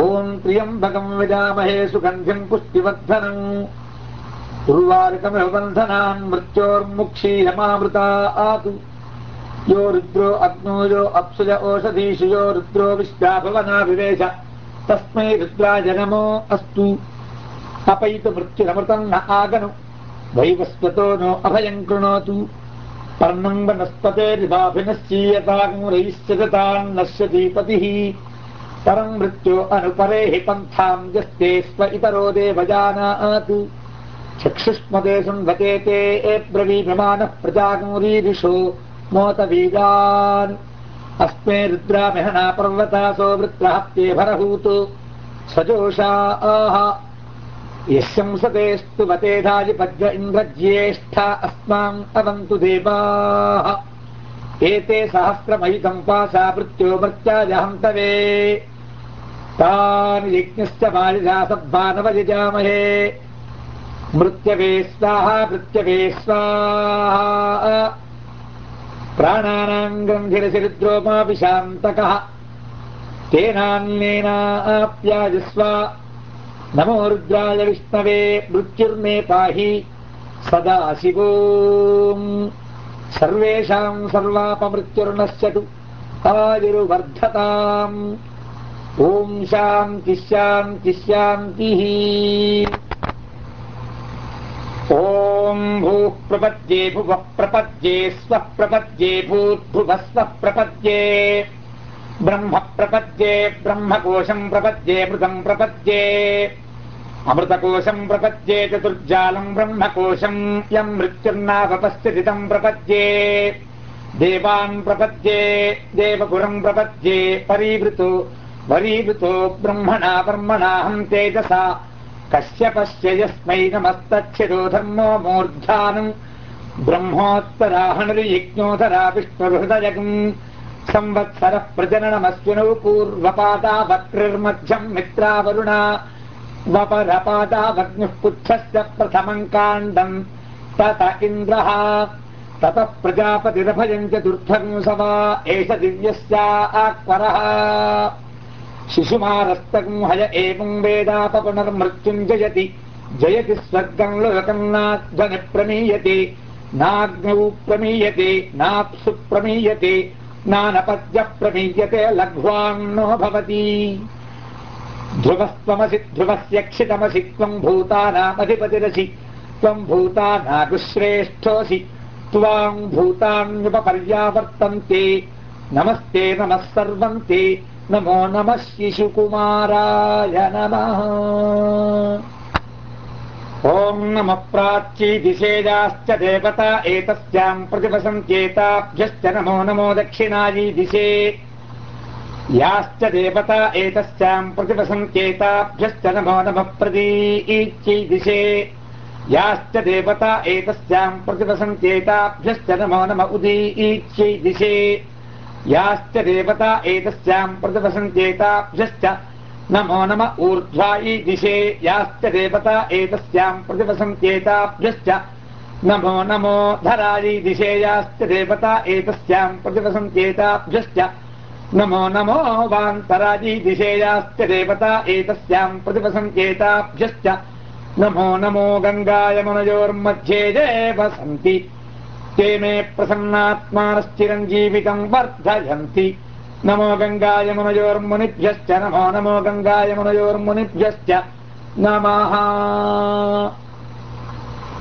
ഓം ത്രിയംബകം വിരാമഹേ സുഗന്ധ്യം പുഷ്ടിവർദ്ധനം. ഉർവാരുകമിഹബന്ധനാൻ മൃത്യോർമുക്ഷീരമാമൃത ആതു. യോ രുദ്രോ അഗ്നോരോ അപ്സുജ ഓഷധീഷു യോ രുദ്രോ വിശ്വാഭവനാഭിവേശ തസ്മൈ രുദ്രാജനമോ അസ്തു. അപയിത് മൃത്യുരമൃതം ന ആഗനു വൈവസ്വതോ നോ അഭയം കൃണോതു. പർണം വനസ്പതേരിഭാഭിനശ്ചീയതാകുരൈശ്ചതാൻ നശ്യതി പതിഃ परम् मृत्यो अनुपरे हि पन्थाम् यस्ते स्व इतरो देवजानात्। चक्षुष्मते संगते ते ब्रवीभ्यमानः प्रजागौरीरिषो मोतवीरान् अस्मे रुद्रामिहना पर्वतासो वृत्रहत्ये भरहूत्। सजोषा आह। यशंसतेस्तु वतेधाजिपद्य इन्द्रज्येष्ठा अस्माम् अवन्तु देवाः। एते सहस्रमयितम् पासा मृत्यो मृत्याजहन्तवे तान् यज्ञश्च मालिजासद्भानवयजामहे मृत्यवे स्वाहा मृत्यवे स्वाहा प्राणानाम् गन्धिरसिरुद्रोमापि शान्तकः। तेनान्येनाप्याजस्व। नमो रुद्राय विष्णवे मृत्युर्मे पाहि सदा शिवो सर्वेषाम् सर्वापमृत्युर्नश्यतु आयुर्वर्धताम् ॐ शान्तिः ॐ भूः प्रपद्ये भुवः प्रपद्ये स्वः प्रपद्ये भूद्भुवः स्वः प्रपद्ये ब्रह्म प्रपद्ये ब्रह्मकोशम् प्रपद्ये मृतम् प्रपद्ये अमृतकोशम् प्रपद्ये चतुर्जालम् ब्रह्मकोशम् यम् मृत्युर्नावपस्थितम् प्रपद्ये देवान् प्रपद्ये देवपुरम् प्रपद्ये परीवृतो वरीवृतो ब्रह्मणा ब्रह्मणाहम् तेजसा। कश्यपश्य यस्मै नमस्तच्छिरो धर्मो मूर्धानम्। ब्रह्मोत्तराहणिर्यज्ञोधरा विष्णुहृदयगम्। संवत्सरः प्रजननमस्विनौ पूर्वपादा वक्रिर्मध्यम् मित्रावरुणा वपरपादावग्निः पुच्छस्य प्रथमम् काण्डम्। तत इन्द्रः। ततः प्रजापतिरभयम् चतुर्थम् सवा एष दिव्यस्या आक्वरः शिशुमारस्तम् हय एवम् वेदापपुनर्मृत्युम् जयति। जयति स्वर्गम् नाध्वनि प्रमीयते नाग्नौ प्रमीयते नाप्सु प्रमीयते नानपद्यः प्रमीयते लघ्वान्नो भवति। ध्रुवस्त्वमसि ध्रुवस्य क्षितमसि त्वम् भूतानामधिपतिरसि त्वम् भूतानागुश्रेष्ठोऽसि त्वाम् भूतान्युपपर्यावर्तन्ते नमस्ते नमः सर्वम् ते नमो नमः शिशुकुमाराय नमः। ॐ नमः दिशेजाश्च देवता एतस्याम् प्रतिवसन्त्येताभ्यश्च नमो नमो दक्षिणायै दिशे। याश्च देवता एतस्याम् प्रतिवसन्त्येताभ्यश्च नमो नमः प्रदीच्यै दिशे। याश्च देवता एतस्याम् प्रतिवसन्त्येताभ्यश्च नमो नम उदीच्यै दिशे याश्च देवता एतस्याम् प्रतिवसन्त्येताभ्यश्च नमो नम ऊर्ध्वायै दिशे। याश्च देवता एतस्याम् प्रतिवसन्त्येताभ्यश्च नमो नमो धरायै दिशे। याश्च देवता एतस्याम् प्रतिवसन्त्येताभ्यश्च नमो नमो वान्तरायै दिशे। याश्च देवता एतस्याम् प्रतिवसन्त्येताभ्यश्च नमो नमो गङ्गायमुनयोर्मध्ये ये वसन्ति ते मे प्रसन्नात्मानश्चिरञ्जीवितम् वर्धयन्ति। नमो गङ्गायमुनयोर्मुनिभ्यश्च नमो नमो गङ्गायमुनयोर्मुनिभ्यश्च नमः